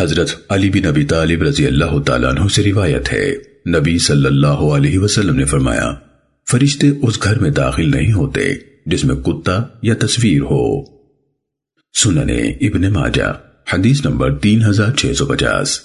حضرت علی بن ابی طالب رضی اللہ تعالیٰ عنہ سے روایت ہے۔ نبی صلی اللہ علیہ وسلم نے فرمایا، فرشتے اس گھر میں داخل نہیں ہوتے جس میں کتا یا تصویر ہو۔ سننے ابن ماجہ، حدیث نمبر تین ہزار چھ سو پچاس۔